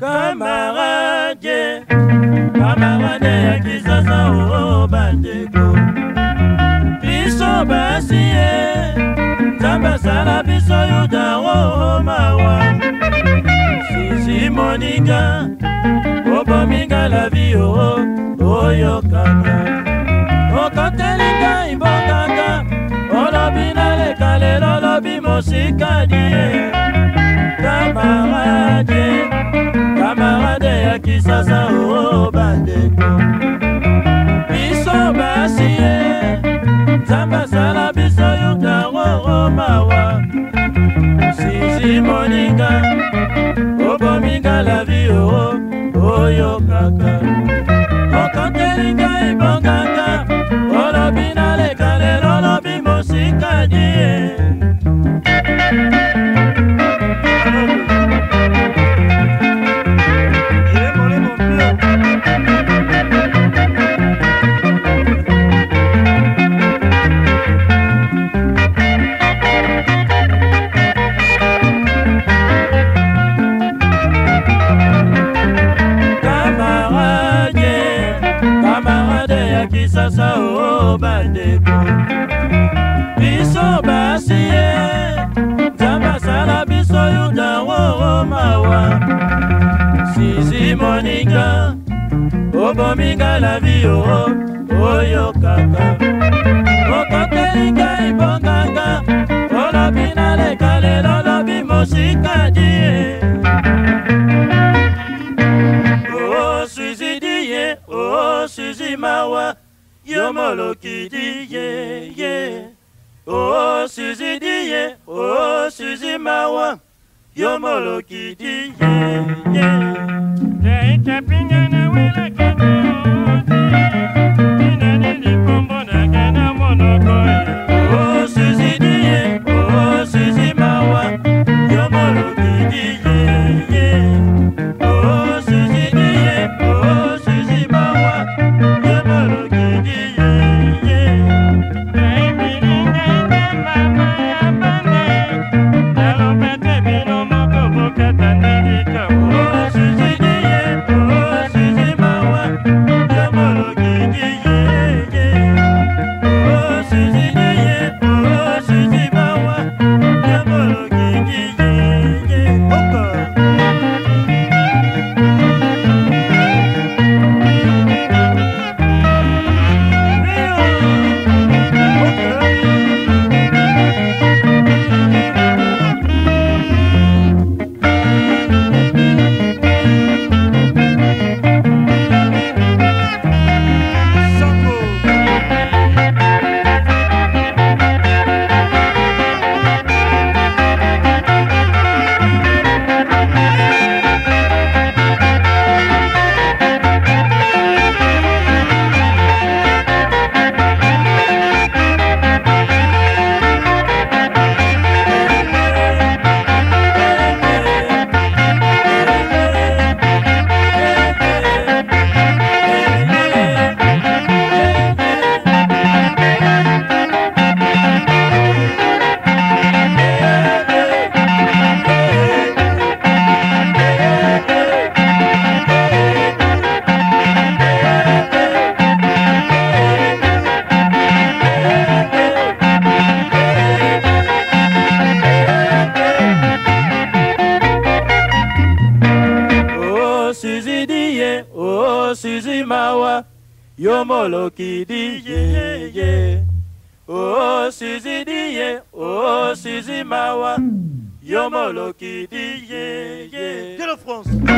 kamarade kamarade ya kisasa oo oh, oh, bandeko biso basi ye nzambe asala biso yuda oo oh, mawa sisi moninga obominga la vi oo oyokaka okoteli ngai mbokaka olobi naleka lelo lobi mosikani ye kisasa o oh, bandeko biso basi ye nzambe asala biso yokango oh, oh, mawa sisi moninga obominga la vi o oyo kaka sasa o bandeko biso basi ye nzambe asala biso yuda woro mawa sisi moninga okominga na bio oyokaka okokeli bonganga ye osuizimawa oh, oh, yo ye ye oh, oh yo molokidi ye ye. Yeah, yeah. ¡Gracias! Suzy diye, oh Suzy mawa, Yomolo Oh Suzy diye, oh Suzy mawa, Yomolo moloki diye, ye. la France